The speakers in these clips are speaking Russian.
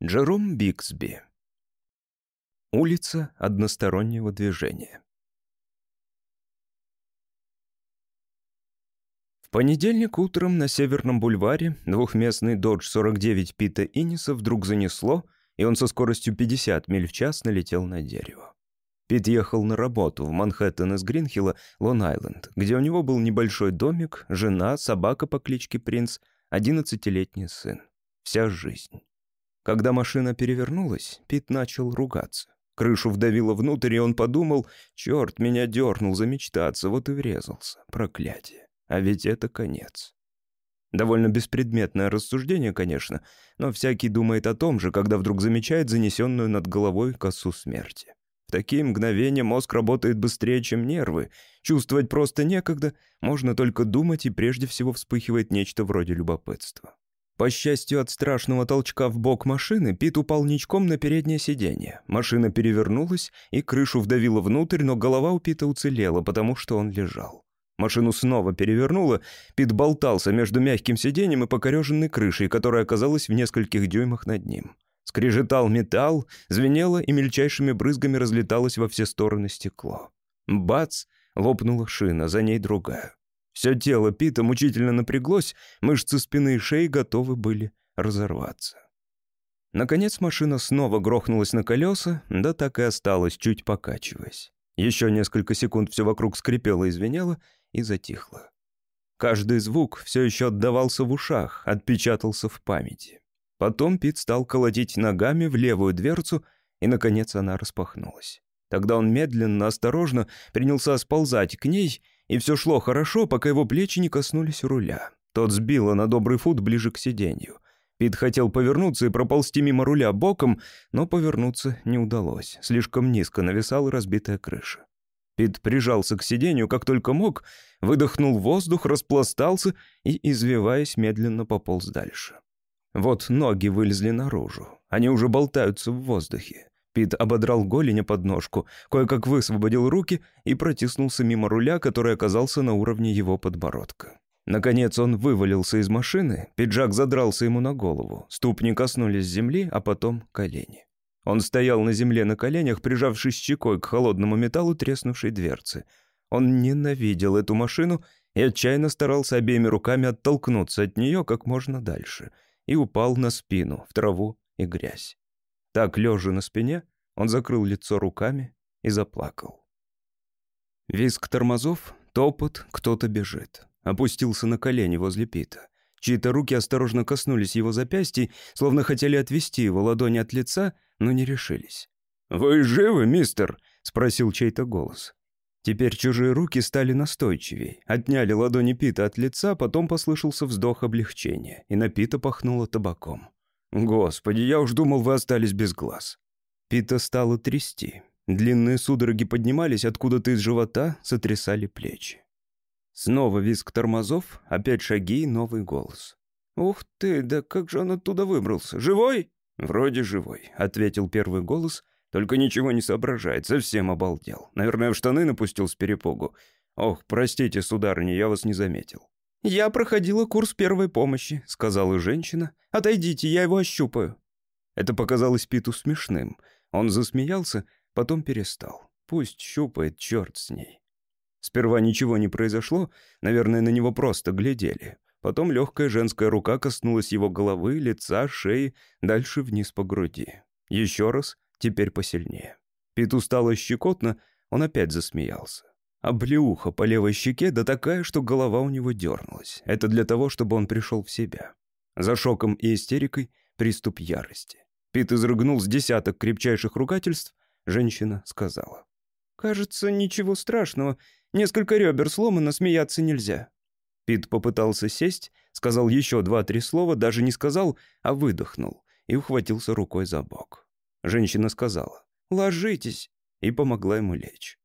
Джером Биксби. Улица одностороннего движения. В понедельник утром на Северном бульваре двухместный Dodge 49 Пита Инниса вдруг занесло, и он со скоростью 50 миль в час налетел на дерево. Пит ехал на работу в Манхэттен из Гринхилла, Лон-Айленд, где у него был небольшой домик, жена, собака по кличке Принц, 11-летний сын. Вся жизнь. Когда машина перевернулась, Пит начал ругаться. Крышу вдавило внутрь, и он подумал, «Черт, меня дернул замечтаться, вот и врезался. Проклятие. А ведь это конец». Довольно беспредметное рассуждение, конечно, но всякий думает о том же, когда вдруг замечает занесенную над головой косу смерти. В такие мгновения мозг работает быстрее, чем нервы. Чувствовать просто некогда, можно только думать, и прежде всего вспыхивает нечто вроде любопытства. По счастью, от страшного толчка в бок машины Пит упал ничком на переднее сиденье. Машина перевернулась, и крышу вдавило внутрь, но голова у Пита уцелела, потому что он лежал. Машину снова перевернуло, Пит болтался между мягким сиденьем и покореженной крышей, которая оказалась в нескольких дюймах над ним. Скрежетал металл, звенело и мельчайшими брызгами разлеталось во все стороны стекло. Бац! Лопнула шина, за ней другая. Все тело Пита мучительно напряглось, мышцы спины и шеи готовы были разорваться. Наконец машина снова грохнулась на колеса, да так и осталась, чуть покачиваясь. Еще несколько секунд все вокруг скрипело и звенело, и затихло. Каждый звук все еще отдавался в ушах, отпечатался в памяти. Потом Пит стал колотить ногами в левую дверцу, и, наконец, она распахнулась. Тогда он медленно, осторожно принялся сползать к ней — и все шло хорошо, пока его плечи не коснулись руля. Тот сбило на добрый фут ближе к сиденью. Пит хотел повернуться и проползти мимо руля боком, но повернуться не удалось. Слишком низко нависала разбитая крыша. Пит прижался к сиденью как только мог, выдохнул воздух, распластался и, извиваясь, медленно пополз дальше. Вот ноги вылезли наружу. Они уже болтаются в воздухе. Пит ободрал голень под ножку, кое-как высвободил руки и протиснулся мимо руля, который оказался на уровне его подбородка. Наконец он вывалился из машины, пиджак задрался ему на голову, ступни коснулись земли, а потом колени. Он стоял на земле на коленях, прижавшись щекой к холодному металлу треснувшей дверцы. Он ненавидел эту машину и отчаянно старался обеими руками оттолкнуться от нее как можно дальше и упал на спину, в траву и грязь. Так, лежа на спине, он закрыл лицо руками и заплакал. Визг тормозов, топот, кто-то бежит. Опустился на колени возле Пита. Чьи-то руки осторожно коснулись его запястья, словно хотели отвести его ладони от лица, но не решились. «Вы живы, мистер?» — спросил чей-то голос. Теперь чужие руки стали настойчивее, отняли ладони Пита от лица, потом послышался вздох облегчения, и на Пита пахнуло табаком. «Господи, я уж думал, вы остались без глаз». Пита стало трясти. Длинные судороги поднимались откуда-то из живота, сотрясали плечи. Снова визг тормозов, опять шаги и новый голос. «Ух ты, да как же он оттуда выбрался? Живой?» «Вроде живой», — ответил первый голос, только ничего не соображает, совсем обалдел. Наверное, в штаны напустил с перепугу. «Ох, простите, сударыня, я вас не заметил». «Я проходила курс первой помощи», — сказала женщина. «Отойдите, я его ощупаю». Это показалось Питу смешным. Он засмеялся, потом перестал. Пусть щупает, черт с ней. Сперва ничего не произошло, наверное, на него просто глядели. Потом легкая женская рука коснулась его головы, лица, шеи, дальше вниз по груди. Еще раз, теперь посильнее. Питу стало щекотно, он опять засмеялся. Облеуха по левой щеке, да такая, что голова у него дернулась. Это для того, чтобы он пришел в себя. За шоком и истерикой приступ ярости. Пит изрыгнул с десяток крепчайших ругательств. Женщина сказала. «Кажется, ничего страшного. Несколько ребер сломано, смеяться нельзя». Пит попытался сесть, сказал еще два-три слова, даже не сказал, а выдохнул и ухватился рукой за бок. Женщина сказала «Ложитесь» и помогла ему лечь.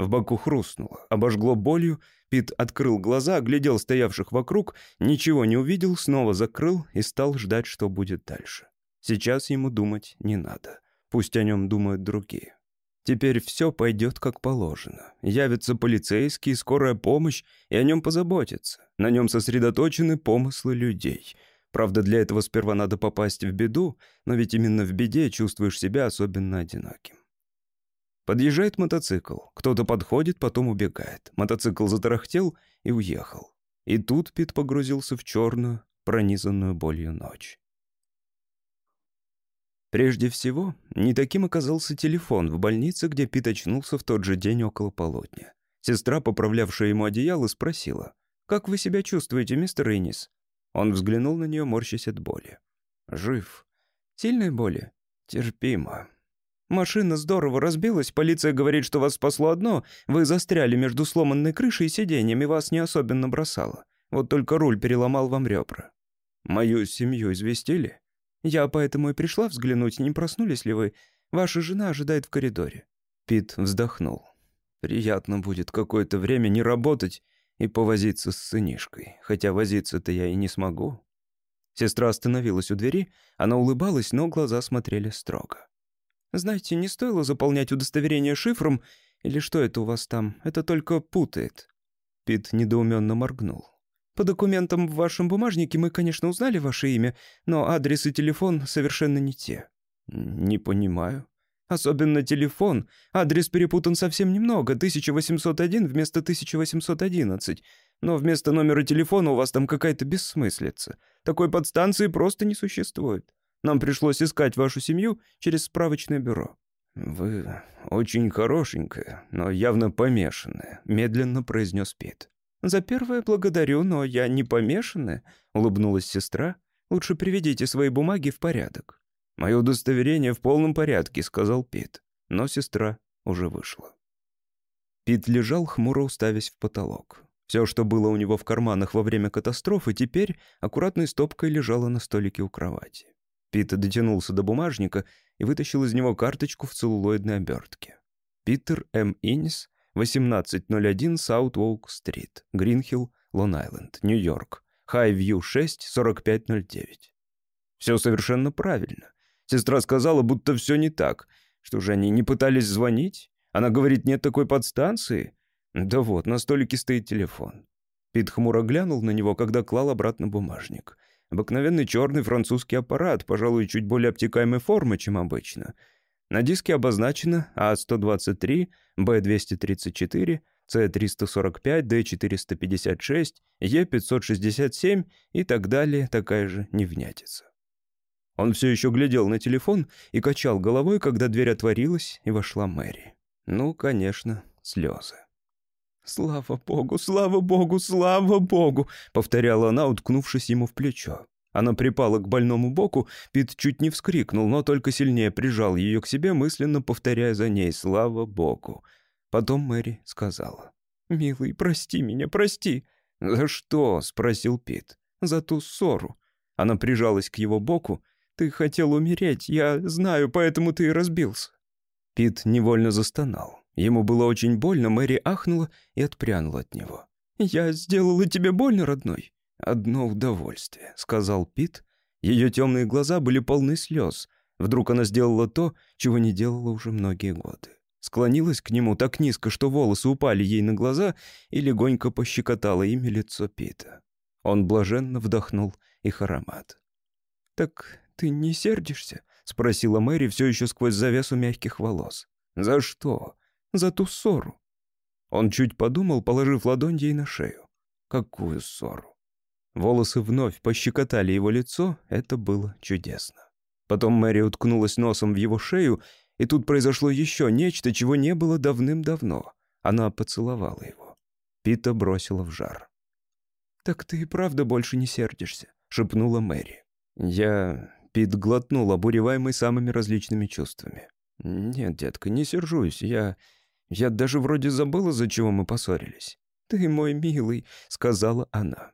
В боку хрустнуло, обожгло болью, Пит открыл глаза, оглядел стоявших вокруг, ничего не увидел, снова закрыл и стал ждать, что будет дальше. Сейчас ему думать не надо. Пусть о нем думают другие. Теперь все пойдет как положено. Явятся полицейские, скорая помощь, и о нем позаботятся. На нем сосредоточены помыслы людей. Правда, для этого сперва надо попасть в беду, но ведь именно в беде чувствуешь себя особенно одиноким. Подъезжает мотоцикл. Кто-то подходит, потом убегает. Мотоцикл затарахтел и уехал. И тут Пит погрузился в черную, пронизанную болью ночь. Прежде всего, не таким оказался телефон в больнице, где Пит очнулся в тот же день около полудня. Сестра, поправлявшая ему одеяло, спросила, «Как вы себя чувствуете, мистер Иннис?» Он взглянул на нее, морщась от боли. «Жив. Сильной боли? Терпимо. Машина здорово разбилась, полиция говорит, что вас спасло одно, вы застряли между сломанной крышей и сиденьем, и вас не особенно бросало. Вот только руль переломал вам ребра. Мою семью известили? Я поэтому и пришла взглянуть, не проснулись ли вы. Ваша жена ожидает в коридоре». Пит вздохнул. «Приятно будет какое-то время не работать и повозиться с сынишкой, хотя возиться-то я и не смогу». Сестра остановилась у двери, она улыбалась, но глаза смотрели строго. «Знаете, не стоило заполнять удостоверение шифром, или что это у вас там? Это только путает». Пит недоуменно моргнул. «По документам в вашем бумажнике мы, конечно, узнали ваше имя, но адрес и телефон совершенно не те». «Не понимаю». Особенно телефон. Адрес перепутан совсем немного. 1801 вместо 1811. Но вместо номера телефона у вас там какая-то бессмыслица. Такой подстанции просто не существует. Нам пришлось искать вашу семью через справочное бюро». «Вы очень хорошенькая, но явно помешанная», — медленно произнес Пит. «За первое благодарю, но я не помешанная», — улыбнулась сестра. «Лучше приведите свои бумаги в порядок». «Мое удостоверение в полном порядке», — сказал Пит. Но сестра уже вышла. Пит лежал, хмуро уставясь в потолок. Все, что было у него в карманах во время катастрофы, теперь аккуратной стопкой лежало на столике у кровати. Пит дотянулся до бумажника и вытащил из него карточку в целлулоидной обертке. Питер М. Иннис, 1801 Саут-Уолк-стрит, Гринхилл, Лон-Айленд, Нью-Йорк. Хай-Вью 6, 4509. Все совершенно правильно. Сестра сказала, будто все не так. Что же, они не пытались звонить? Она говорит, нет такой подстанции? Да вот, на столике стоит телефон. Пит хмуро глянул на него, когда клал обратно бумажник. Обыкновенный черный французский аппарат, пожалуй, чуть более обтекаемой формы, чем обычно. На диске обозначено А123, Б234, С345, Д456, Е567 и так далее, такая же невнятица. Он все еще глядел на телефон и качал головой, когда дверь отворилась, и вошла Мэри. Ну, конечно, слезы. «Слава богу, слава богу, слава богу!» — повторяла она, уткнувшись ему в плечо. Она припала к больному боку, Пит чуть не вскрикнул, но только сильнее прижал ее к себе, мысленно повторяя за ней «Слава богу!». Потом Мэри сказала «Милый, прости меня, прости!» «За что?» — спросил Пит. «За ту ссору». Она прижалась к его боку, ты хотел умереть, я знаю, поэтому ты и разбился». Пит невольно застонал. Ему было очень больно, Мэри ахнула и отпрянула от него. «Я сделала тебе больно, родной?» «Одно удовольствие», — сказал Пит. Ее темные глаза были полны слез. Вдруг она сделала то, чего не делала уже многие годы. Склонилась к нему так низко, что волосы упали ей на глаза, и легонько пощекотала ими лицо Пита. Он блаженно вдохнул их аромат. «Так «Ты не сердишься?» — спросила Мэри все еще сквозь завесу мягких волос. «За что?» «За ту ссору». Он чуть подумал, положив ладонь ей на шею. «Какую ссору?» Волосы вновь пощекотали его лицо, это было чудесно. Потом Мэри уткнулась носом в его шею, и тут произошло еще нечто, чего не было давным-давно. Она поцеловала его. Пита бросила в жар. «Так ты и правда больше не сердишься», — шепнула Мэри. «Я... Пит глотнул, обуреваемый самыми различными чувствами. «Нет, детка, не сержусь. Я... Я даже вроде забыла, за чего мы поссорились». «Ты мой милый», — сказала она.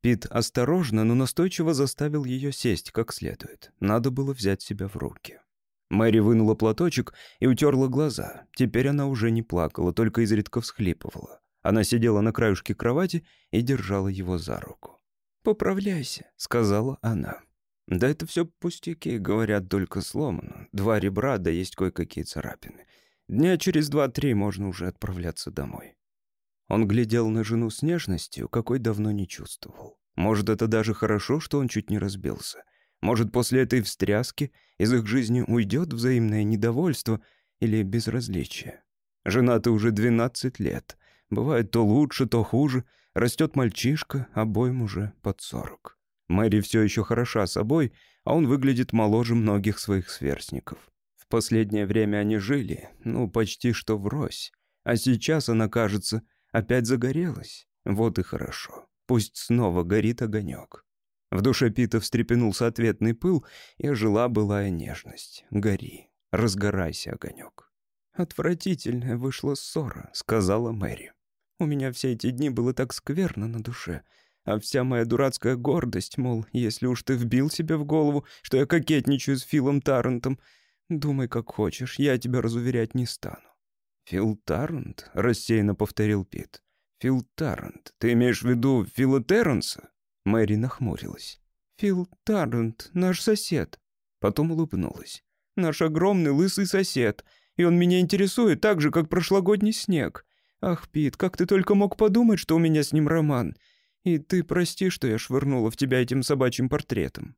Пит осторожно, но настойчиво заставил ее сесть как следует. Надо было взять себя в руки. Мэри вынула платочек и утерла глаза. Теперь она уже не плакала, только изредка всхлипывала. Она сидела на краюшке кровати и держала его за руку. «Поправляйся», — сказала она. Да это все пустяки, говорят, только сломано. Два ребра, да есть кое-какие царапины. Дня через два-три можно уже отправляться домой. Он глядел на жену с нежностью, какой давно не чувствовал. Может, это даже хорошо, что он чуть не разбился. Может, после этой встряски из их жизни уйдет взаимное недовольство или безразличие. Женаты уже 12 лет. Бывает то лучше, то хуже. Растет мальчишка, обоим уже под 40. Мэри все еще хороша собой, а он выглядит моложе многих своих сверстников. Последнее время они жили, ну, почти что врозь. А сейчас она, кажется, опять загорелась. Вот и хорошо. Пусть снова горит огонек. В душе Пита встрепенулся ответный пыл, и ожила былая нежность. «Гори, разгорайся, огонек». «Отвратительная вышла ссора», — сказала Мэри. «У меня все эти дни было так скверно на душе, а вся моя дурацкая гордость, мол, если уж ты вбил себе в голову, что я кокетничаю с Филом Таррентом, думай как хочешь, я тебя разуверять не стану». «Фил Таррент?» — рассеянно повторил Пит. «Фил Таррент. Ты имеешь в виду Фила Терренса?» Мэри нахмурилась. «Фил Таррент, наш сосед». Потом улыбнулась. «Наш огромный лысый сосед. И он меня интересует так же, как прошлогодний снег. Ах, Пит, как ты только мог подумать, что у меня с ним роман. И ты прости, что я швырнула в тебя этим собачьим портретом».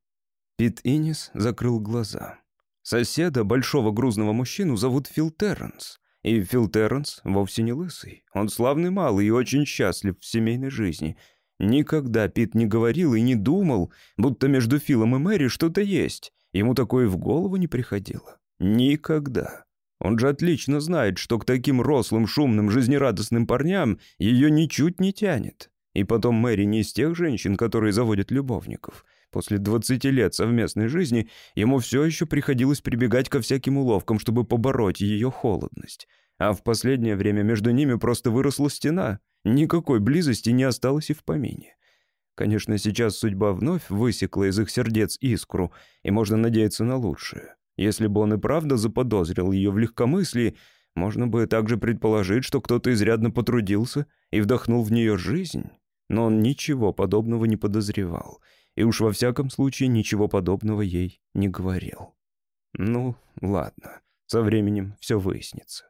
Пит Инис закрыл глаза. Соседа, большого грузного мужчину, зовут Фил Терренс. И Фил Терренс вовсе не лысый. Он славный малый и очень счастлив в семейной жизни — Никогда Пит не говорил и не думал, будто между Филом и Мэри что-то есть. Ему такое в голову не приходило. Никогда. Он же отлично знает, что к таким рослым, шумным, жизнерадостным парням ее ничуть не тянет. И потом Мэри не из тех женщин, которые заводят любовников. После 20 лет совместной жизни ему все еще приходилось прибегать ко всяким уловкам, чтобы побороть ее холодность. А в последнее время между ними просто выросла стена — Никакой близости не осталось и в помине. Конечно, сейчас судьба вновь высекла из их сердец искру, и можно надеяться на лучшее. Если бы он и правда заподозрил ее в легкомыслии, можно бы также предположить, что кто-то изрядно потрудился и вдохнул в нее жизнь. Но он ничего подобного не подозревал, и уж во всяком случае ничего подобного ей не говорил. Ну, ладно, со временем все выяснится.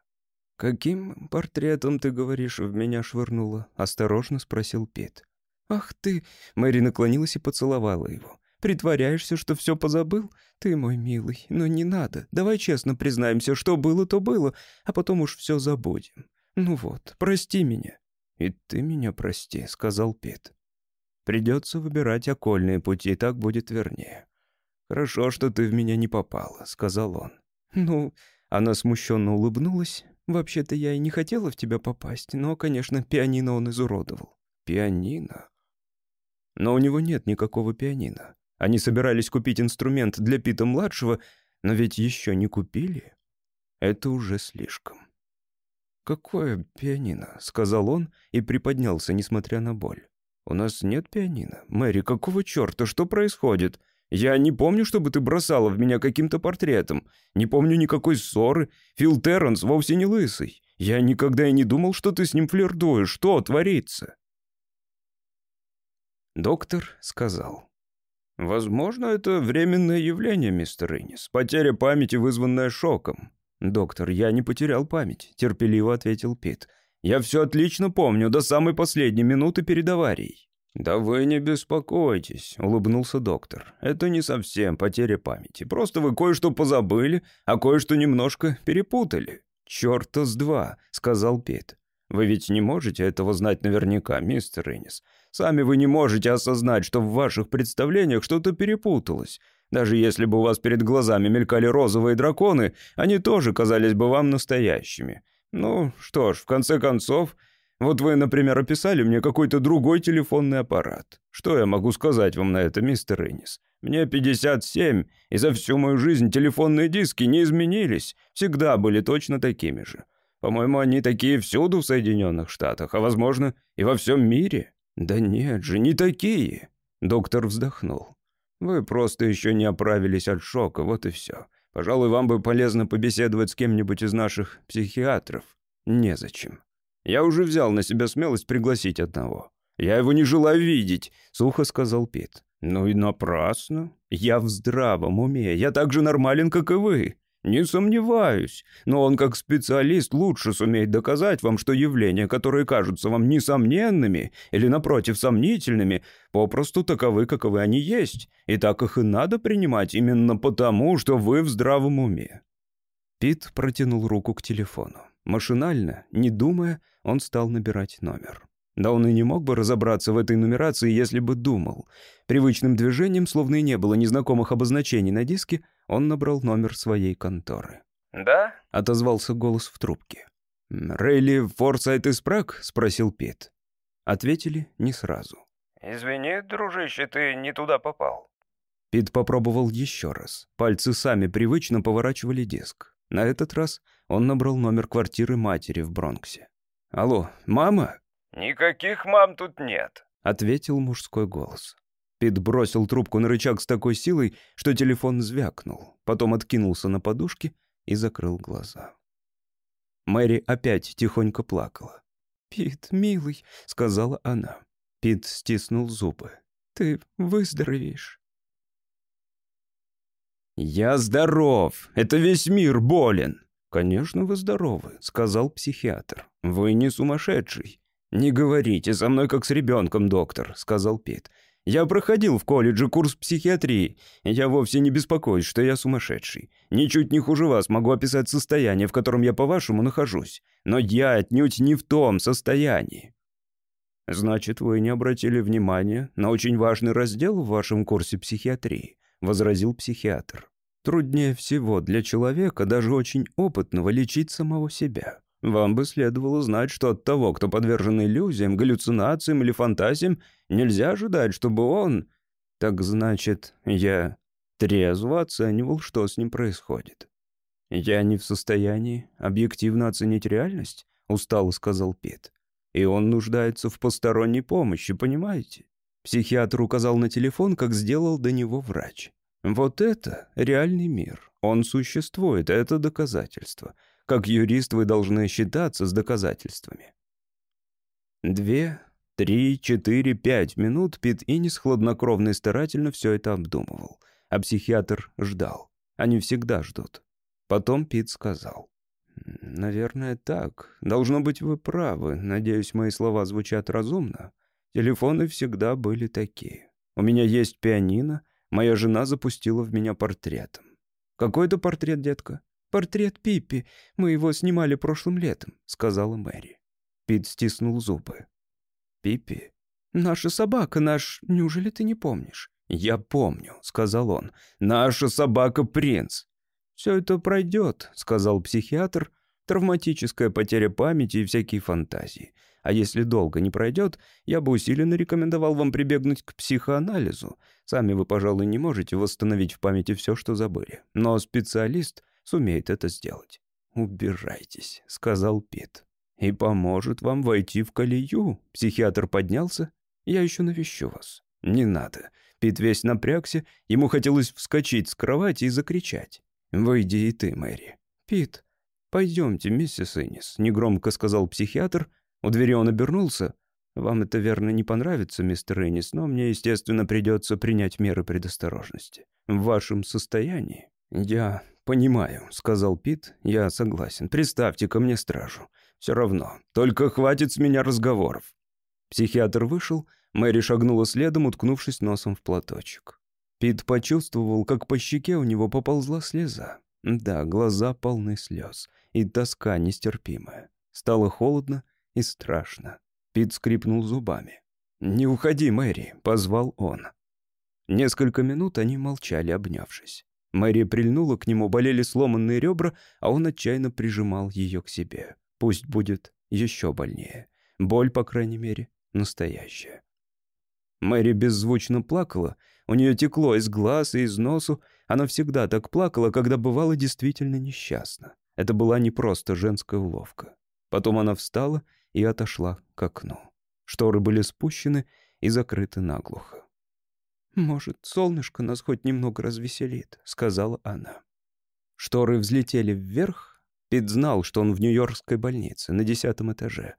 «Каким портретом, ты говоришь, в меня швырнула?» — осторожно спросил Пит. «Ах ты!» — Мэри наклонилась и поцеловала его. «Притворяешься, что все позабыл? Ты мой милый, но не надо. Давай честно признаемся, что было, то было, а потом уж все забудем. Ну вот, прости меня». «И ты меня прости», — сказал Пит. «Придется выбирать окольные пути, так будет вернее». «Хорошо, что ты в меня не попала», — сказал он. «Ну...» Она смущенно улыбнулась, Вообще-то я и не хотела в тебя попасть, но, конечно, пианино он изуродовал. Пианино? Но у него нет никакого пианино. Они собирались купить инструмент для Пита-младшего, но ведь еще не купили. Это уже слишком. «Какое пианино?» — сказал он и приподнялся, несмотря на боль. «У нас нет пианино. Мэри, какого черта? Что происходит?» Я не помню, чтобы ты бросала в меня каким-то портретом. Не помню никакой ссоры. Фил Терренс вовсе не лысый. Я никогда и не думал, что ты с ним флиртуешь. Что творится?» Доктор сказал. «Возможно, это временное явление, мистер Иннис. Потеря памяти, вызванная шоком». «Доктор, я не потерял память», — терпеливо ответил Пит. «Я все отлично помню, до самой последней минуты перед аварией». «Да вы не беспокойтесь», — улыбнулся доктор. «Это не совсем потеря памяти. Просто вы кое-что позабыли, а кое-что немножко перепутали». «Чёрта с два», — сказал Пит. «Вы ведь не можете этого знать наверняка, мистер Иннис. Сами вы не можете осознать, что в ваших представлениях что-то перепуталось. Даже если бы у вас перед глазами мелькали розовые драконы, они тоже казались бы вам настоящими. Ну, что ж, в конце концов, вот вы, например, описали мне какой-то другой телефонный аппарат. Что я могу сказать вам на это, мистер Эннис? Мне 57, и за всю мою жизнь телефонные диски не изменились, всегда были точно такими же. По-моему, они такие всюду в Соединенных Штатах, а, возможно, и во всем мире. Да нет же, не такие. Доктор вздохнул. Вы просто еще не оправились от шока, вот и все. Пожалуй, вам бы полезно побеседовать с кем-нибудь из наших психиатров. Незачем. Я уже взял на себя смелость пригласить одного. Я его не желаю видеть», — сухо сказал Пит. «Ну и напрасно. Я в здравом уме. Я так же нормален, как и вы. «Не сомневаюсь, но он как специалист лучше сумеет доказать вам, что явления, которые кажутся вам несомненными или, напротив, сомнительными, попросту таковы, каковы они есть, и так их и надо принимать именно потому, что вы в здравом уме». Пит протянул руку к телефону. Машинально, не думая, он стал набирать номер. Да он и не мог бы разобраться в этой нумерации, если бы думал. Привычным движением, словно и не было незнакомых обозначений на диске, он набрал номер своей конторы. «Да?» — отозвался голос в трубке. «Рейли Форсайт из Праг?» — спросил Пит. Ответили не сразу. «Извини, дружище, ты не туда попал». Пит попробовал еще раз. Пальцы сами привычно поворачивали диск. На этот раз он набрал номер квартиры матери в Бронксе. «Алло, мама?» «Никаких мам тут нет», — ответил мужской голос. Пит бросил трубку на рычаг с такой силой, что телефон звякнул, потом откинулся на подушке и закрыл глаза. Мэри опять тихонько плакала. «Пит, милый», — сказала она. Пит стиснул зубы. «Ты выздоровеешь». «Я здоров! Это весь мир болен!» «Конечно, вы здоровы», — сказал психиатр. «Вы не сумасшедший». «Не говорите со мной, как с ребенком, доктор», — сказал Пит. «Я проходил в колледже курс психиатрии. Я вовсе не беспокоюсь, что я сумасшедший. Ничуть не хуже вас могу описать состояние, в котором я, по-вашему, нахожусь. Но я отнюдь не в том состоянии». «Значит, вы не обратили внимания на очень важный раздел в вашем курсе психиатрии», — возразил психиатр. «Труднее всего для человека, даже очень опытного, лечить самого себя. Вам бы следовало знать, что от того, кто подвержен иллюзиям, галлюцинациям или фантазиям, нельзя ожидать, чтобы он... Так значит, я трезво оценивал, что с ним происходит. «Я не в состоянии объективно оценить реальность», — устало сказал Пит. «И он нуждается в посторонней помощи, понимаете?» Психиатр указал на телефон, как сделал до него врач. «Вот это реальный мир. Он существует, это доказательство. Как юрист вы должны считаться с доказательствами. Две, три, четыре, пять минут Пит Инис хладнокровно и старательно все это обдумывал. А психиатр ждал. Они всегда ждут. Потом Пит сказал. «Наверное, так. Должно быть, вы правы. Надеюсь, мои слова звучат разумно. Телефоны всегда были такие. У меня есть пианино. Моя жена запустила в меня портретом. Какой это портрет, детка? «Портрет Пиппи. Мы его снимали прошлым летом», — сказала Мэри. Пит стиснул зубы. «Пиппи? Наша собака, наш... Неужели ты не помнишь?» «Я помню», — сказал он. «Наша собака Принц». «Все это пройдет», — сказал психиатр. «Травматическая потеря памяти и всякие фантазии. А если долго не пройдет, я бы усиленно рекомендовал вам прибегнуть к психоанализу. Сами вы, пожалуй, не можете восстановить в памяти все, что забыли. Но специалист сумеет это сделать. «Убирайтесь», — сказал Пит. «И поможет вам войти в колею». Психиатр поднялся. «Я еще навещу вас». «Не надо». Пит весь напрягся. Ему хотелось вскочить с кровати и закричать. «Выйди и ты, Мэри». «Пит, пойдемте, миссис Иннис», — негромко сказал психиатр. У двери он обернулся. «Вам это, верно, не понравится, мистер Иннис, но мне, естественно, придется принять меры предосторожности. В вашем состоянии я «Понимаю», — сказал Пит. «Я согласен. Представьте ко мне стражу. Все равно. Только хватит с меня разговоров». Психиатр вышел. Мэри шагнула следом, уткнувшись носом в платочек. Пит почувствовал, как по щеке у него поползла слеза. Да, глаза полны слез. И тоска нестерпимая. Стало холодно и страшно. Пит скрипнул зубами. «Не уходи, Мэри», — позвал он. Несколько минут они молчали, обнявшись. Мэри прильнула к нему, болели сломанные ребра, а он отчаянно прижимал ее к себе. Пусть будет еще больнее. Боль, по крайней мере, настоящая. Мэри беззвучно плакала. У нее текло из глаз и из носу. Она всегда так плакала, когда бывала действительно несчастна. Это была не просто женская уловка. Потом она встала и отошла к окну. Шторы были спущены и закрыты наглухо. «Может, солнышко нас хоть немного развеселит», — сказала она. Шторы взлетели вверх. Пит знал, что он в Нью-Йоркской больнице, на десятом этаже.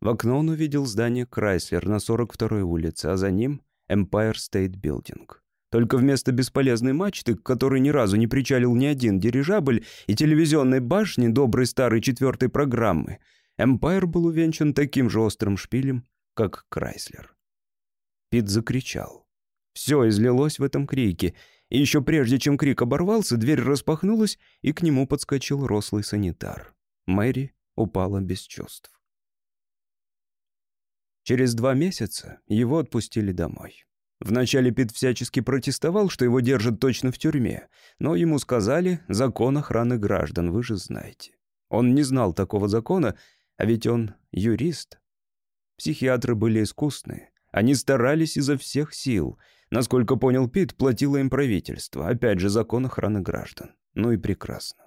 В окно он увидел здание Крайслер на 42-й улице, а за ним Empire State Building. Только вместо бесполезной мачты, к которой ни разу не причалил ни один дирижабль, и телевизионной башни доброй старой четвертой программы, Эмпайр был увенчан таким же острым шпилем, как Крайслер. Пит закричал. Все излилось в этом крике, и еще прежде, чем крик оборвался, дверь распахнулась, и к нему подскочил рослый санитар. Мэри упала без чувств. Через два месяца его отпустили домой. Вначале Пит всячески протестовал, что его держат точно в тюрьме, но ему сказали «закон охраны граждан, вы же знаете». Он не знал такого закона, а ведь он юрист. Психиатры были искусные. Они старались изо всех сил. Насколько понял Пит, платило им правительство. Опять же, закон охраны граждан. Ну и прекрасно.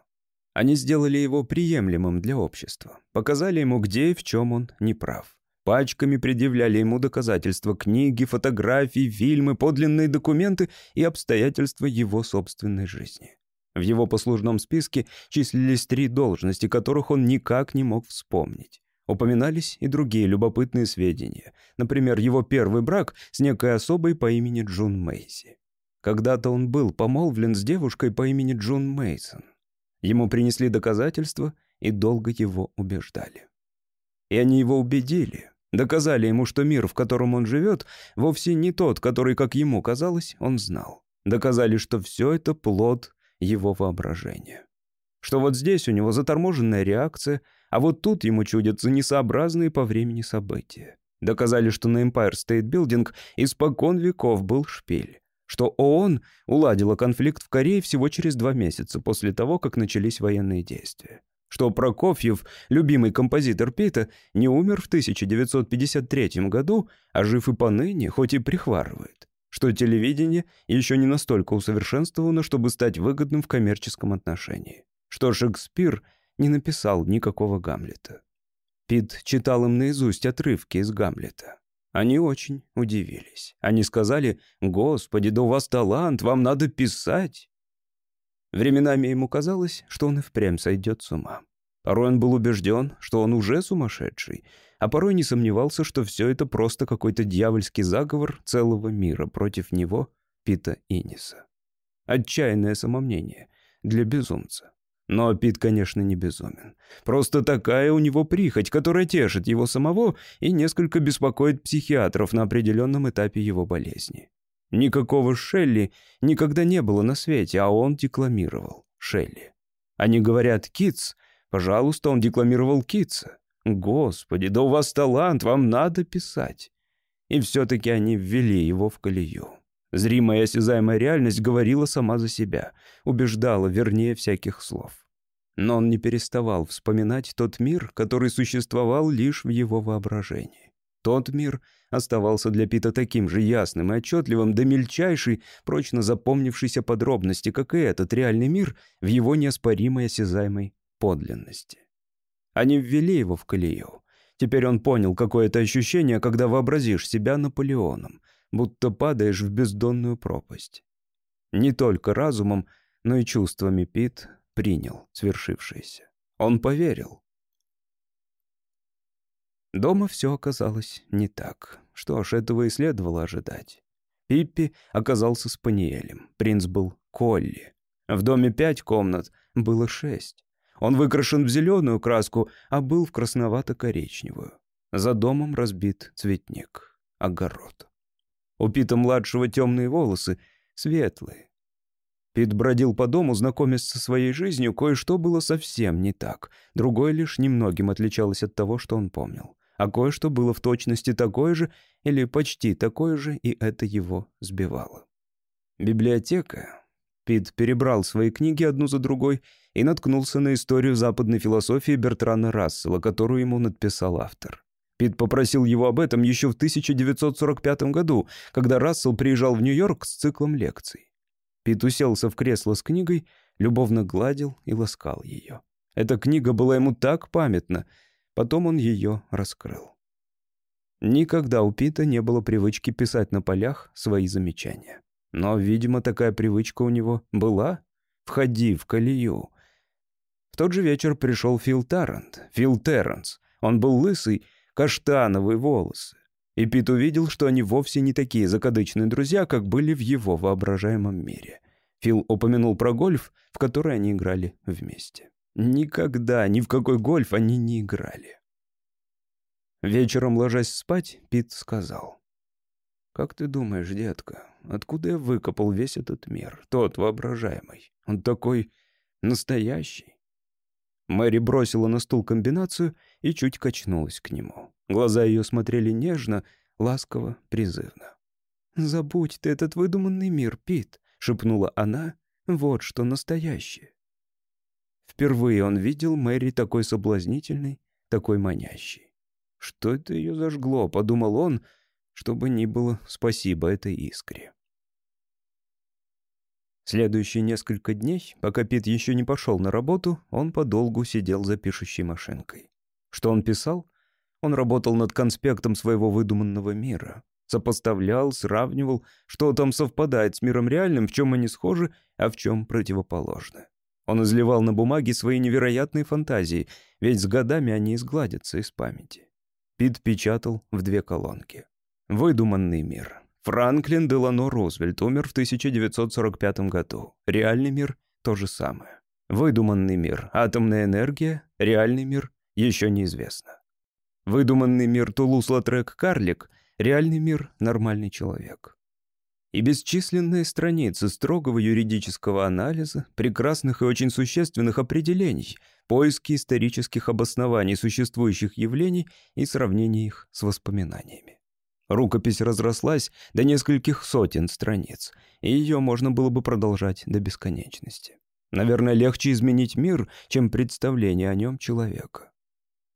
Они сделали его приемлемым для общества. Показали ему, где и в чем он не прав. Пачками предъявляли ему доказательства, книги, фотографии, фильмы, подлинные документы и обстоятельства его собственной жизни. В его послужном списке числились три должности, которых он никак не мог вспомнить. Упоминались и другие любопытные сведения. Например, его первый брак с некой особой по имени Джун Мейси. Когда-то он был помолвлен с девушкой по имени Джун Мейсон. Ему принесли доказательства и долго его убеждали. И они его убедили, доказали ему, что мир, в котором он живет, вовсе не тот, который, как ему казалось, он знал. Доказали, что все это плод его воображения. Что вот здесь у него заторможенная реакция, а вот тут ему чудятся несообразные по времени события. Доказали, что на Empire State Building испокон веков был шпиль. Что ООН уладила конфликт в Корее всего через два месяца после того, как начались военные действия. Что Прокофьев, любимый композитор Пита, не умер в 1953 году, а жив и поныне, хоть и прихварывает что телевидение еще не настолько усовершенствовано, чтобы стать выгодным в коммерческом отношении, что Шекспир не написал никакого Гамлета. Пит читал им наизусть отрывки из Гамлета. Они очень удивились. Они сказали, «Господи, да у вас талант, вам надо писать». Временами ему казалось, что он и впрямь сойдет с ума. Порой он был убежден, что он уже сумасшедший, а порой не сомневался, что все это просто какой-то дьявольский заговор целого мира против него, Пита Иниса. Отчаянное самомнение для безумца. Но Пит, конечно, не безумен. Просто такая у него прихоть, которая тешит его самого и несколько беспокоит психиатров на определенном этапе его болезни. Никакого Шелли никогда не было на свете, а он декламировал Шелли. Они говорят «Китс», пожалуйста, он декламировал Китса. Господи, да у вас талант, вам надо писать. И все-таки они ввели его в колею. Зримая и осязаемая реальность говорила сама за себя, убеждала вернее всяких слов. Но он не переставал вспоминать тот мир, который существовал лишь в его воображении. Тот мир оставался для Пита таким же ясным и отчетливым до мельчайшей, прочно запомнившейся подробности, как и этот реальный мир в его неоспоримой осязаемой подлинности. Они ввели его в колею. Теперь он понял, какое это ощущение, когда вообразишь себя Наполеоном, будто падаешь в бездонную пропасть. Не только разумом, но и чувствами Пит принял свершившееся. Он поверил. Дома все оказалось не так. Что ж, этого и следовало ожидать. Пиппи оказался спаниелем, принц был Колли. В доме пять комнат, было шесть. Он выкрашен в зеленую краску, а был в красновато-коричневую. За домом разбит цветник, огород. У Пита-младшего темные волосы, светлые. Пит бродил по дому, знакомясь со своей жизнью, кое-что было совсем не так. Другое лишь немногим отличалось от того, что он помнил. А кое-что было в точности такое же или почти такое же, и это его сбивало. Библиотека. Пит перебрал свои книги одну за другой и наткнулся на историю западной философии Бертрана Рассела, которую ему надписал автор. Пит попросил его об этом еще в 1945 году, когда Рассел приезжал в Нью-Йорк с циклом лекций. Пит уселся в кресло с книгой, любовно гладил и ласкал ее. Эта книга была ему так памятна, потом он ее раскрыл. Никогда у Пита не было привычки писать на полях свои замечания. Но, видимо, такая привычка у него была. «Входи в колею», тот же вечер пришел Фил Тарант, Фил Терренс. Он был лысый, каштановые волосы. И Пит увидел, что они вовсе не такие закадычные друзья, как были в его воображаемом мире. Фил упомянул про гольф, в который они играли вместе. Никогда, ни в какой гольф они не играли. Вечером, ложась спать, Пит сказал. «Как ты думаешь, детка, откуда я выкопал весь этот мир, тот воображаемый? Он такой настоящий?» Мэри бросила на стул комбинацию и чуть качнулась к нему. Глаза ее смотрели нежно, ласково, призывно. «Забудь ты этот выдуманный мир, Пит», — шепнула она. «Вот что настоящее». Впервые он видел Мэри такой соблазнительной, такой манящей. «Что это ее зажгло?» — подумал он, чтобы ни было спасибо этой искре. Следующие несколько дней, пока Пит еще не пошел на работу, он подолгу сидел за пишущей машинкой. Что он писал? Он работал над конспектом своего выдуманного мира. Сопоставлял, сравнивал, что там совпадает с миром реальным, в чем они схожи, а в чем противоположны. Он изливал на бумаге свои невероятные фантазии, ведь с годами они изгладятся из памяти. Пит печатал в две колонки. «Выдуманный мир. Франклин Делано Рузвельт умер в 1945 году. Реальный мир — то же самое. Выдуманный мир — атомная энергия, реальный мир — еще неизвестно. Выдуманный мир Тулус-Латрек — карлик, реальный мир — нормальный человек. И бесчисленные страницы строгого юридического анализа, прекрасных и очень существенных определений, поиски исторических обоснований существующих явлений и сравнение их с воспоминаниями. Рукопись разрослась до нескольких сотен страниц, и ее можно было бы продолжать до бесконечности. Наверное, легче изменить мир, чем представление о нем человека.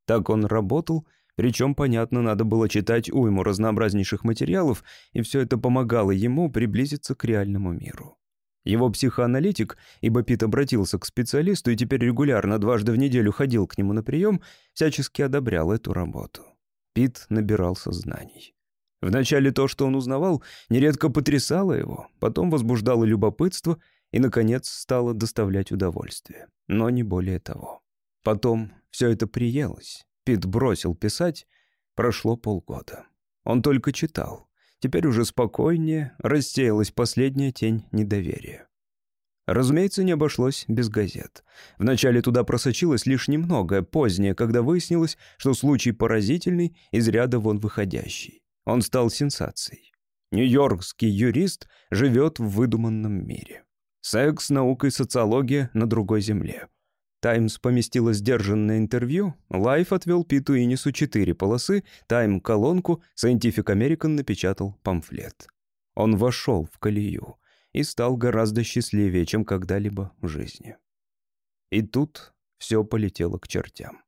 Так он работал, причем, понятно, надо было читать уйму разнообразнейших материалов, и все это помогало ему приблизиться к реальному миру. Его психоаналитик, ибо Пит обратился к специалисту и теперь регулярно дважды в неделю ходил к нему на прием, всячески одобрял эту работу. Пит набирался знаний. Вначале то, что он узнавал, нередко потрясало его, потом возбуждало любопытство и, наконец, стало доставлять удовольствие. Но не более того. Потом все это приелось. Пит бросил писать. Прошло полгода. Он только читал. Теперь уже спокойнее рассеялась последняя тень недоверия. Разумеется, не обошлось без газет. Вначале туда просочилось лишь немного, позднее, когда выяснилось, что случай поразительный, из ряда вон выходящий. Он стал сенсацией. Нью-Йоркский юрист живет в выдуманном мире. Секс, наука и социология на другой земле. «Таймс» поместила сдержанное интервью, Лайф отвел Питу Эннису четыре полосы, Тайм — колонку, Scientific American напечатал памфлет. Он вошел в колею и стал гораздо счастливее, чем когда-либо в жизни. И тут все полетело к чертям.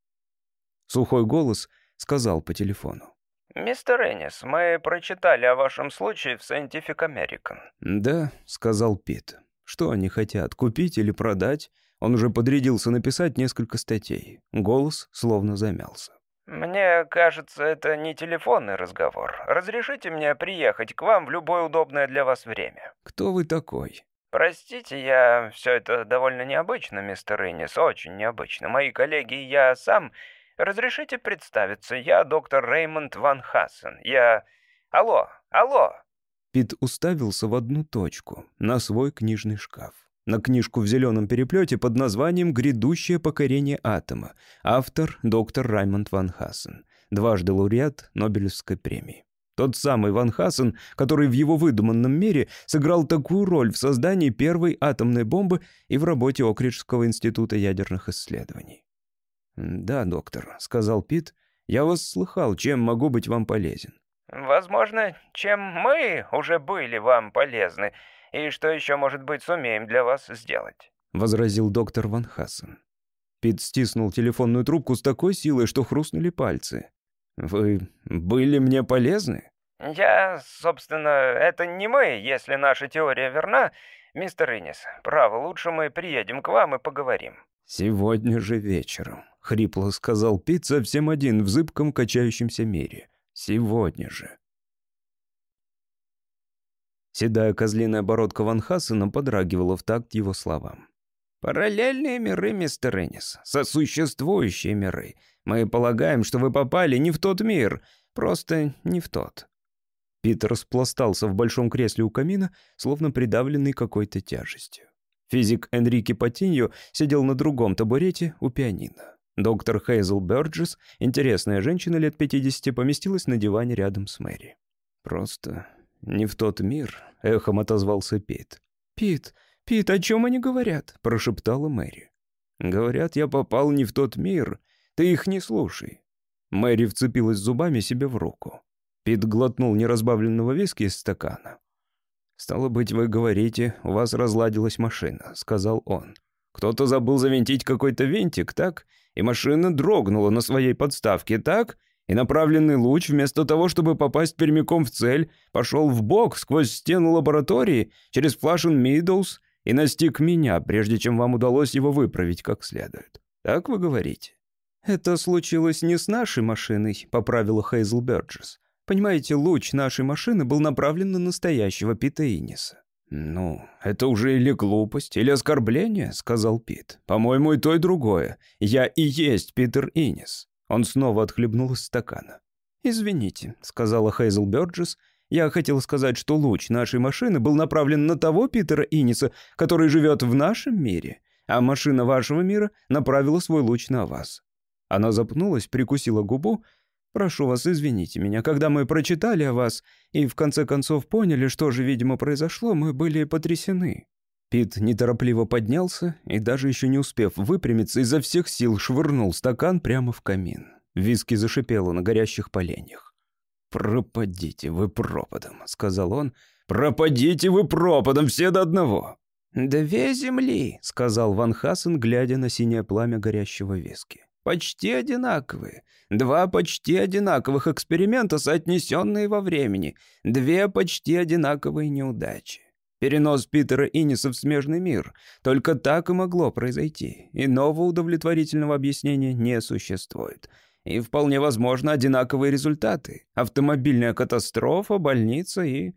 Сухой голос сказал по телефону. «Мистер Эннис, мы прочитали о вашем случае в Scientific American». «Да», — сказал Пит. «Что они хотят, купить или продать?» Он уже подрядился написать несколько статей. Голос словно замялся. «Мне кажется, это не телефонный разговор. Разрешите мне приехать к вам в любое удобное для вас время». «Кто вы такой?» «Простите, я... Все это довольно необычно, мистер Иннис, очень необычно. Мои коллеги и я сам Разрешите представиться, я доктор Реймонд Ван Хассен. Я... Алло, алло!» Пит уставился в одну точку, на свой книжный шкаф. На книжку в зеленом переплете под названием «Грядущее покорение атома». Автор — доктор Раймонд Ван Хассен. Дважды лауреат Нобелевской премии. Тот самый Ван Хассен, который в его выдуманном мире сыграл такую роль в создании первой атомной бомбы и в работе Окриджского института ядерных исследований. «Да, доктор», — сказал Пит, — «я вас слыхал, чем могу быть вам полезен». «Возможно, чем мы уже были вам полезны, и что еще, может быть, сумеем для вас сделать», — возразил доктор Ван Хассен. Пит стиснул телефонную трубку с такой силой, что хрустнули пальцы. «Вы были мне полезны?» «Я, собственно, это не мы, если наша теория верна, мистер Иннис. Право, лучше мы приедем к вам и поговорим». «Сегодня же вечером», — хрипло сказал Пит совсем один в зыбком качающемся мире. «Сегодня же». Седая козлиная бородка Ван Хассена подрагивала в такт его словам. «Параллельные миры, мистер Эннис, сосуществующие миры. Мы полагаем, что вы попали не в тот мир. Просто не в тот». Питер распластался в большом кресле у камина, словно придавленный какой-то тяжестью. Физик Энрике Патиньо сидел на другом табурете у пианино. Доктор Хейзел Бёрджес, интересная женщина лет 50, поместилась на диване рядом с Мэри. «Просто не в тот мир», — эхом отозвался Пит. «Пит, Пит, о чем они говорят?» — прошептала Мэри. «Говорят, я попал не в тот мир. Ты их не слушай». Мэри вцепилась зубами себе в руку. Пит глотнул неразбавленного виски из стакана. «Стало быть, вы говорите, у вас разладилась машина», — сказал он. «Кто-то забыл завинтить какой-то винтик, так? И машина дрогнула на своей подставке, так? И направленный луч, вместо того, чтобы попасть прямиком в цель, пошел в бок сквозь стену лаборатории, через Флашен Мидоус и настиг меня, прежде чем вам удалось его выправить как следует. Так вы говорите?» «Это случилось не с нашей машиной», — поправила Хейзл Бёрджес. Понимаете, луч нашей машины был направлен на настоящего Пита Иниса. «Ну, это уже или глупость, или оскорбление», — сказал Пит. «По-моему, и то, и другое. Я и есть Питер Инис». Он снова отхлебнул из стакана. «Извините», — сказала Хейзл Бёрджес. «Я хотел сказать, что луч нашей машины был направлен на того Питера Иниса, который живет в нашем мире, а машина вашего мира направила свой луч на вас». Она запнулась, прикусила губу, Прошу вас, извините меня. Когда мы прочитали о вас и в конце концов поняли, что же, видимо, произошло, мы были потрясены». Пит неторопливо поднялся и, даже еще не успев выпрямиться, изо всех сил швырнул стакан прямо в камин. Виски зашипело на горящих поленьях. «Пропадите вы пропадом», — сказал он. «Пропадите вы пропадом, все до одного!» «Две земли», — сказал Ван Хассен, глядя на синее пламя горящего виски почти одинаковые. Два почти одинаковых эксперимента, соотнесенные во времени. Две почти одинаковые неудачи. Перенос Питера Инниса в смежный мир. Только так и могло произойти. Иного удовлетворительного объяснения не существует. И вполне возможно одинаковые результаты. Автомобильная катастрофа, больница и...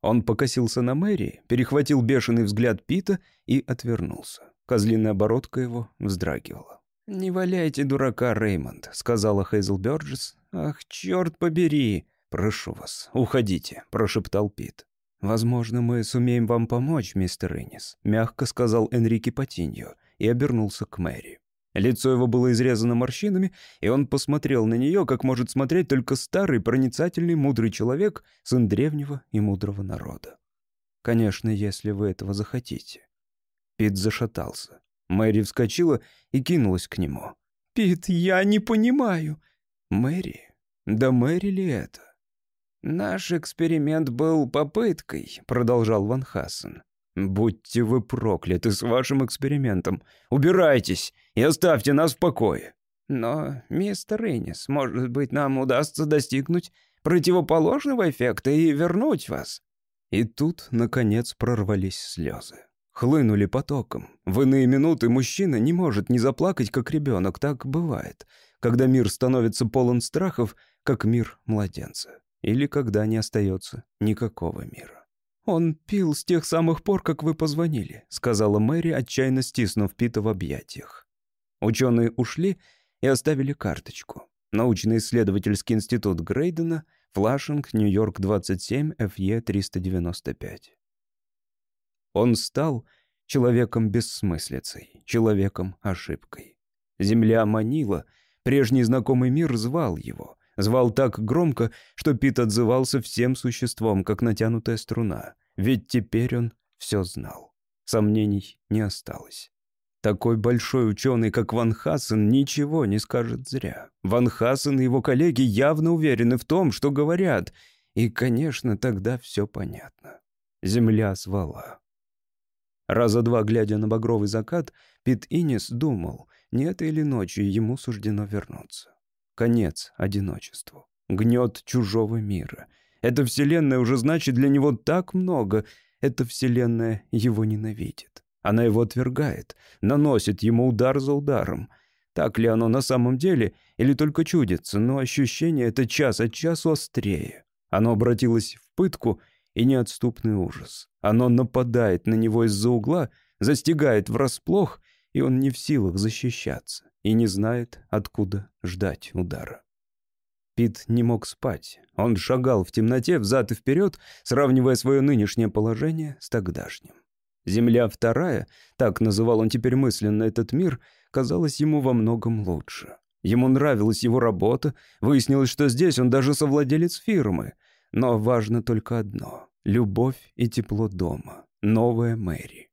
Он покосился на Мэри, перехватил бешеный взгляд Пита и отвернулся. Козлиная бородка его вздрагивала. «Не валяйте дурака, Реймонд», — сказала Хейзл Бёрджес. «Ах, черт побери!» «Прошу вас, уходите», — прошептал Пит. «Возможно, мы сумеем вам помочь, мистер Эннис», — мягко сказал Энрике Патиньо и обернулся к Мэри. Лицо его было изрезано морщинами, и он посмотрел на нее, как может смотреть только старый, проницательный, мудрый человек, сын древнего и мудрого народа. «Конечно, если вы этого захотите». Пит зашатался. Мэри вскочила и кинулась к нему. «Пит, я не понимаю». «Мэри? Да Мэри ли это?» «Наш эксперимент был попыткой», — продолжал Ван Хассен. «Будьте вы прокляты с вашим экспериментом. Убирайтесь и оставьте нас в покое». «Но, мистер Иннис, может быть, нам удастся достигнуть противоположного эффекта и вернуть вас». И тут, наконец, прорвались слезы хлынули потоком. В иные минуты мужчина не может не заплакать, как ребенок, так бывает, когда мир становится полон страхов, как мир младенца, или когда не остается никакого мира. «Он пил с тех самых пор, как вы позвонили», — сказала Мэри, отчаянно стиснув Пита в объятиях. Ученые ушли и оставили карточку. Научно-исследовательский институт Грейдена, Флашинг, Нью-Йорк, 27, ФЕ 395. Он стал человеком бессмыслицей, человеком-ошибкой. Земля манила, прежний знакомый мир звал его. Звал так громко, что Пит отзывался всем существом, как натянутая струна. Ведь теперь он все знал. Сомнений не осталось. Такой большой ученый, как Ван Хассен, ничего не скажет зря. Ван Хассен и его коллеги явно уверены в том, что говорят. И, конечно, тогда все понятно. Земля звала. Раза два глядя на багровый закат, Пит Инис думал, нет или ночью ему суждено вернуться. Конец одиночеству. Гнет чужого мира. Эта вселенная уже значит для него так много. Эта вселенная его ненавидит. Она его отвергает, наносит ему удар за ударом. Так ли оно на самом деле, или только чудится, но ощущение это час от часу острее. Оно обратилось в пытку — и неотступный ужас. Оно нападает на него из-за угла, застигает врасплох, и он не в силах защищаться и не знает, откуда ждать удара. Пит не мог спать. Он шагал в темноте взад и вперед, сравнивая свое нынешнее положение с тогдашним. Земля вторая, так называл он теперь мысленно этот мир, казалась ему во многом лучше. Ему нравилась его работа, выяснилось, что здесь он даже совладелец фирмы. Но важно только одно — любовь и тепло дома, новая Мэри.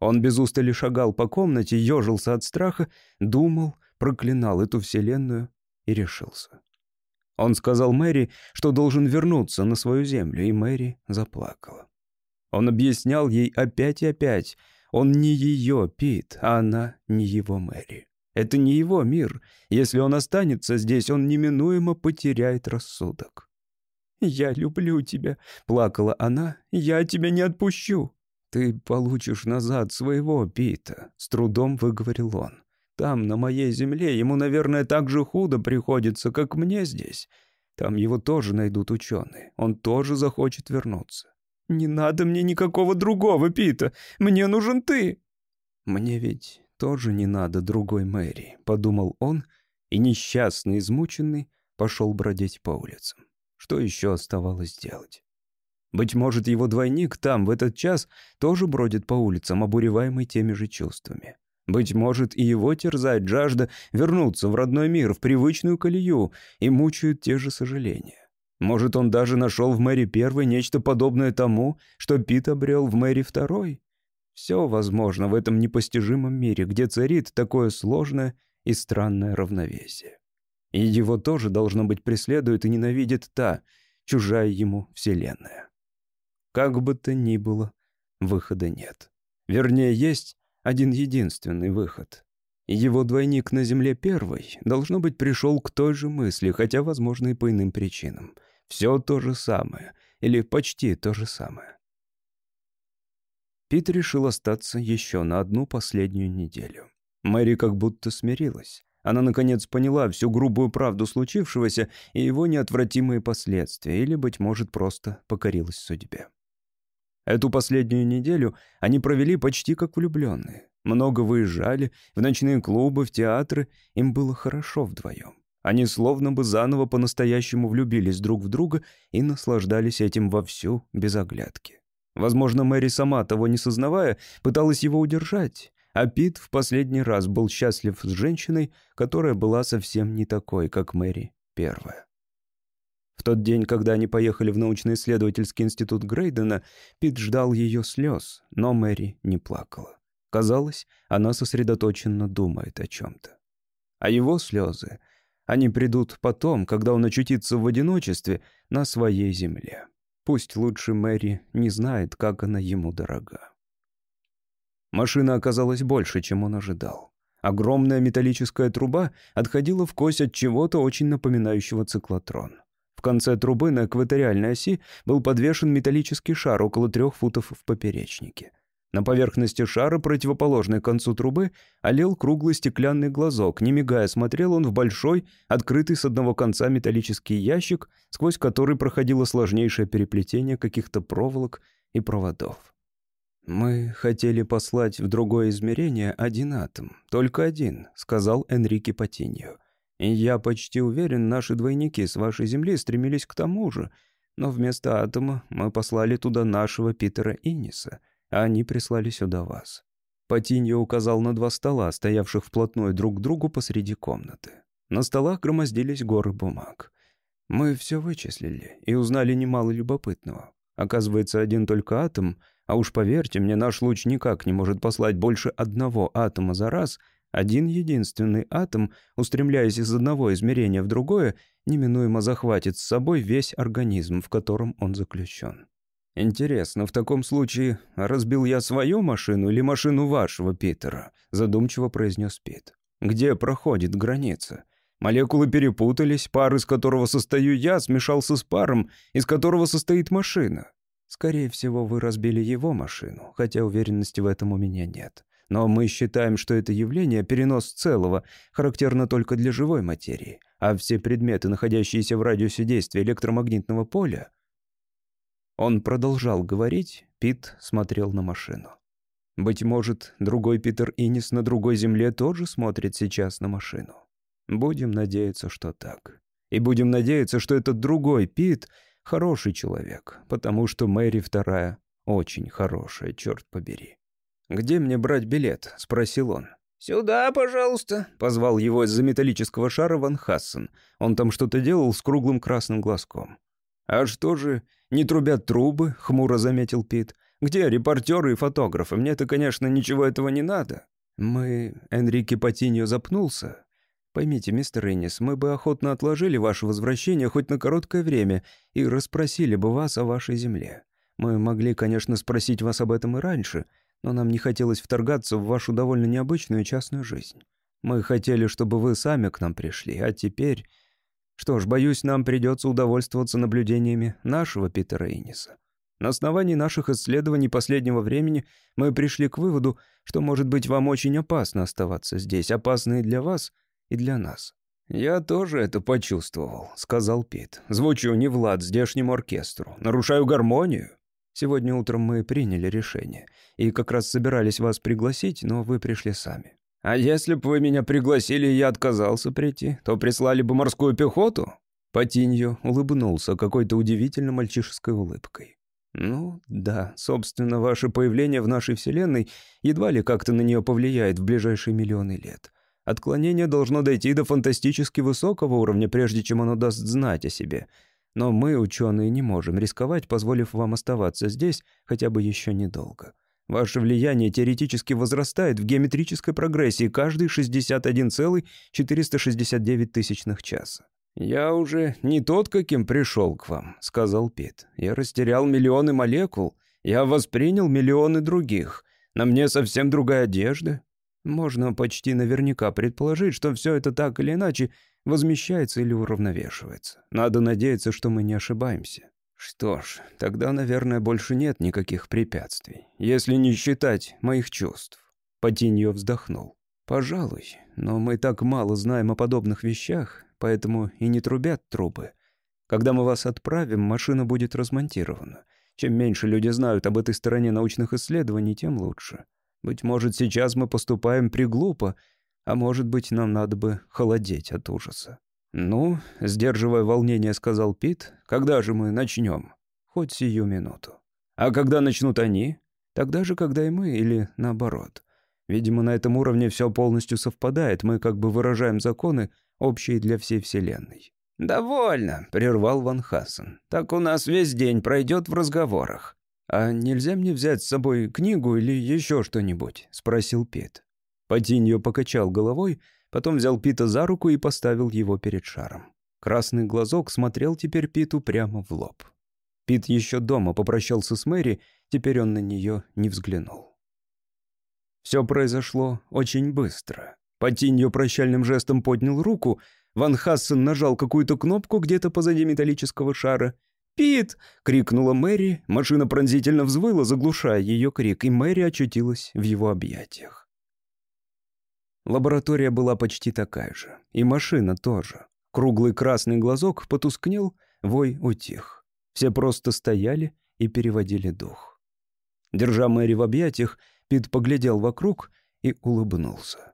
Он без устали шагал по комнате, ежился от страха, думал, проклинал эту вселенную и решился. Он сказал Мэри, что должен вернуться на свою землю, и Мэри заплакала. Он объяснял ей опять и опять, он не ее Пит, а она не его Мэри. Это не его мир. Если он останется здесь, он неминуемо потеряет рассудок. «Я люблю тебя», — плакала она, — «я тебя не отпущу». «Ты получишь назад своего Пита», — с трудом выговорил он. «Там, на моей земле, ему, наверное, так же худо приходится, как мне здесь. Там его тоже найдут ученые. Он тоже захочет вернуться». «Не надо мне никакого другого Пита. Мне нужен ты». «Мне ведь тоже не надо другой Мэри», — подумал он, и несчастный, измученный, пошел бродить по улицам. Что еще оставалось делать? Быть может, его двойник там, в этот час, тоже бродит по улицам, обуреваемый теми же чувствами. Быть может, и его терзает жажда вернуться в родной мир, в привычную колею, и мучают те же сожаления. Может, он даже нашел в Мэри Первой нечто подобное тому, что Пит обрел в Мэри Второй? Все возможно в этом непостижимом мире, где царит такое сложное и странное равновесие. И его тоже, должно быть, преследует и ненавидит та, чужая ему вселенная. Как бы то ни было, выхода нет. Вернее, есть один единственный выход. Его двойник на Земле первый, должно быть, пришел к той же мысли, хотя, возможно, и по иным причинам. Все то же самое, или почти то же самое. Пит решил остаться еще на одну последнюю неделю. Мэри как будто смирилась. Она, наконец, поняла всю грубую правду случившегося и его неотвратимые последствия, или, быть может, просто покорилась судьбе. Эту последнюю неделю они провели почти как влюбленные. Много выезжали, в ночные клубы, в театры. Им было хорошо вдвоем. Они словно бы заново по-настоящему влюбились друг в друга и наслаждались этим вовсю, без оглядки. Возможно, Мэри сама, того не сознавая, пыталась его удержать, а Пит в последний раз был счастлив с женщиной, которая была совсем не такой, как Мэри первая. В тот день, когда они поехали в научно-исследовательский институт Грейдена, Пит ждал ее слез, но Мэри не плакала. Казалось, она сосредоточенно думает о чем-то. А его слезы, они придут потом, когда он очутится в одиночестве на своей земле. Пусть лучше Мэри не знает, как она ему дорога. Машина оказалась больше, чем он ожидал. Огромная металлическая труба отходила в кость от чего-то очень напоминающего циклотрон. В конце трубы на экваториальной оси был подвешен металлический шар около трех футов в поперечнике. На поверхности шара, противоположной концу трубы, олел круглый стеклянный глазок. Не мигая, смотрел он в большой, открытый с одного конца металлический ящик, сквозь который проходило сложнейшее переплетение каких-то проволок и проводов. «Мы хотели послать в другое измерение один атом, только один», — сказал Энрике Патиньо. Я почти уверен, наши двойники с вашей Земли стремились к тому же, но вместо атома мы послали туда нашего Питера Инниса, а они прислали сюда вас». Патиньо указал на два стола, стоявших вплотную друг к другу посреди комнаты. На столах громоздились горы бумаг. Мы все вычислили и узнали немало любопытного. Оказывается, один только атом, а уж поверьте мне, наш луч никак не может послать больше одного атома за раз — один единственный атом, устремляясь из одного измерения в другое, неминуемо захватит с собой весь организм, в котором он заключен. «Интересно, в таком случае разбил я свою машину или машину вашего Питера?» задумчиво произнес Пит. «Где проходит граница? Молекулы перепутались, пар, из которого состою я, смешался с паром, из которого состоит машина. Скорее всего, вы разбили его машину, хотя уверенности в этом у меня нет. Но мы считаем, что это явление, перенос целого, характерно только для живой материи, а все предметы, находящиеся в радиусе действия электромагнитного поля... Он продолжал говорить, Пит смотрел на машину. Быть может, другой Питер Инис на другой земле тоже смотрит сейчас на машину. Будем надеяться, что так. И будем надеяться, что этот другой Пит — хороший человек, потому что Мэри вторая очень хорошая, черт побери. «Где мне брать билет?» — спросил он. «Сюда, пожалуйста», — позвал его из-за металлического шара Ван Хассен. Он там что-то делал с круглым красным глазком. «А что же, не трубят трубы?» — хмуро заметил Пит. «Где репортеры и фотографы? Мне-то, конечно, ничего этого не надо». «Мы...» — Энрике Патиньо запнулся. «Поймите, мистер Эннис, мы бы охотно отложили ваше возвращение хоть на короткое время и расспросили бы вас о вашей земле. Мы могли, конечно, спросить вас об этом и раньше, но нам не хотелось вторгаться в вашу довольно необычную частную жизнь. Мы хотели, чтобы вы сами к нам пришли, а теперь... Что ж, боюсь, нам придется удовольствоваться наблюдениями нашего Питера Инниса. На основании наших исследований последнего времени мы пришли к выводу, что, может быть, вам очень опасно оставаться здесь, опасно и для вас, и для нас. «Я тоже это почувствовал», — сказал Пит. «Звучу не в лад здешнему оркестру. Нарушаю гармонию». Сегодня утром мы приняли решение. И как раз собирались вас пригласить, но вы пришли сами. А если бы вы меня пригласили, и я отказался прийти, то прислали бы морскую пехоту?» Патиньо улыбнулся какой-то удивительно мальчишеской улыбкой. «Ну, да, собственно, ваше появление в нашей Вселенной едва ли как-то на нее повлияет в ближайшие миллионы лет. Отклонение должно дойти до фантастически высокого уровня, прежде чем оно даст знать о себе. Но мы, ученые, не можем рисковать, позволив вам оставаться здесь хотя бы еще недолго. Ваше влияние теоретически возрастает в геометрической прогрессии каждые 61,469 тысячных часа. «Я уже не тот, каким пришел к вам», — сказал Пит. «Я растерял миллионы молекул. Я воспринял миллионы других. На мне совсем другая одежда. Можно почти наверняка предположить, что все это так или иначе возмещается или уравновешивается. Надо надеяться, что мы не ошибаемся. Что ж, тогда, наверное, больше нет никаких препятствий, если не считать моих чувств. Патиньо вздохнул. Пожалуй, но мы так мало знаем о подобных вещах, поэтому и не трубят трубы. Когда мы вас отправим, машина будет размонтирована. Чем меньше люди знают об этой стороне научных исследований, тем лучше. Быть может, сейчас мы поступаем приглупо, а может быть, нам надо бы холодеть от ужаса. «Ну, сдерживая волнение, сказал Пит, когда же мы начнем? Хоть сию минуту. А когда начнут они? Тогда же, когда и мы, или наоборот. Видимо, на этом уровне все полностью совпадает, мы как бы выражаем законы, общие для всей Вселенной». «Довольно», — прервал Ван Хассен. «Так у нас весь день пройдет в разговорах». «А нельзя мне взять с собой книгу или еще что-нибудь?» — спросил Пит. Патиньо покачал головой, потом взял Пита за руку и поставил его перед шаром. Красный глазок смотрел теперь Питу прямо в лоб. Пит еще дома попрощался с Мэри, теперь он на нее не взглянул. Все произошло очень быстро. Патиньо прощальным жестом поднял руку, Ван Хассен нажал какую-то кнопку где-то позади металлического шара. «Пит!» — крикнула Мэри, машина пронзительно взвыла, заглушая ее крик, и Мэри очутилась в его объятиях. Лаборатория была почти такая же. И машина тоже. Круглый красный глазок потускнел, вой утих. Все просто стояли и переводили дух. Держа Мэри в объятиях, Пит поглядел вокруг и улыбнулся.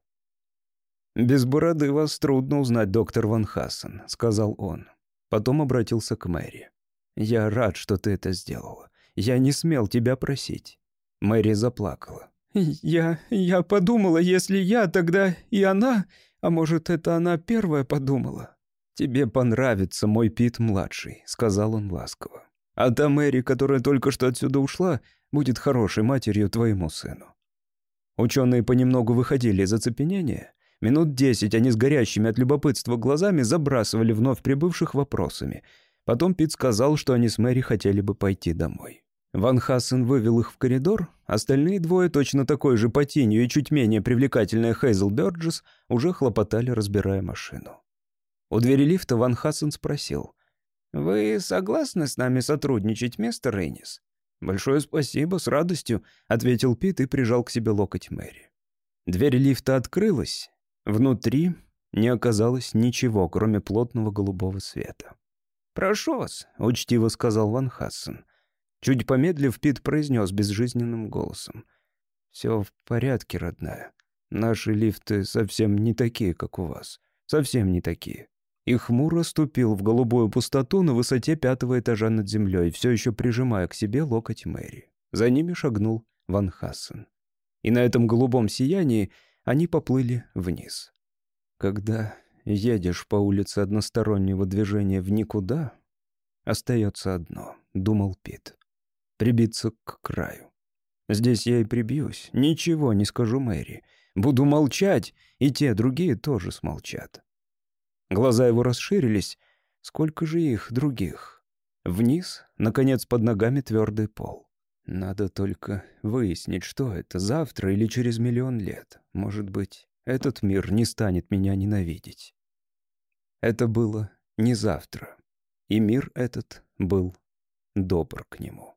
«Без бороды вас трудно узнать, доктор Ван Хассен», — сказал он. Потом обратился к Мэри. «Я рад, что ты это сделала. Я не смел тебя просить». Мэри заплакала. «Я... я подумала, если я, тогда и она... А может, это она первая подумала?» «Тебе понравится мой Пит-младший», — сказал он ласково. «А та Мэри, которая только что отсюда ушла, будет хорошей матерью твоему сыну». Ученые понемногу выходили из оцепенения. Минут десять они с горящими от любопытства глазами забрасывали вновь прибывших вопросами. Потом Пит сказал, что они с Мэри хотели бы пойти домой. Ван Хассен вывел их в коридор, остальные двое, точно такой же по тенью и чуть менее привлекательная Хейзел Бёрджес, уже хлопотали, разбирая машину. У двери лифта Ван Хассен спросил. «Вы согласны с нами сотрудничать, мистер Рейнис?» «Большое спасибо, с радостью», — ответил Пит и прижал к себе локоть Мэри. Дверь лифта открылась. Внутри не оказалось ничего, кроме плотного голубого света. «Прошу вас», — учтиво сказал Ван Хассен. Чуть помедлив, Пит произнес безжизненным голосом. «Все в порядке, родная. Наши лифты совсем не такие, как у вас. Совсем не такие». и хмуро ступил в голубую пустоту на высоте пятого этажа над землей, все еще прижимая к себе локоть Мэри. За ними шагнул Ван Хассен. И на этом голубом сиянии они поплыли вниз. Когда едешь по улице одностороннего движения в никуда, остается одно, — думал Пит. Прибиться к краю. Здесь я и прибьюсь, ничего не скажу Мэри. Буду молчать, и те другие тоже смолчат. Глаза его расширились. Сколько же их других? Вниз, наконец, под ногами твердый пол. Надо только выяснить, что это, завтра или через миллион лет. Может быть, этот мир не станет меня ненавидеть. Это было не завтра, и мир этот был добр к нему.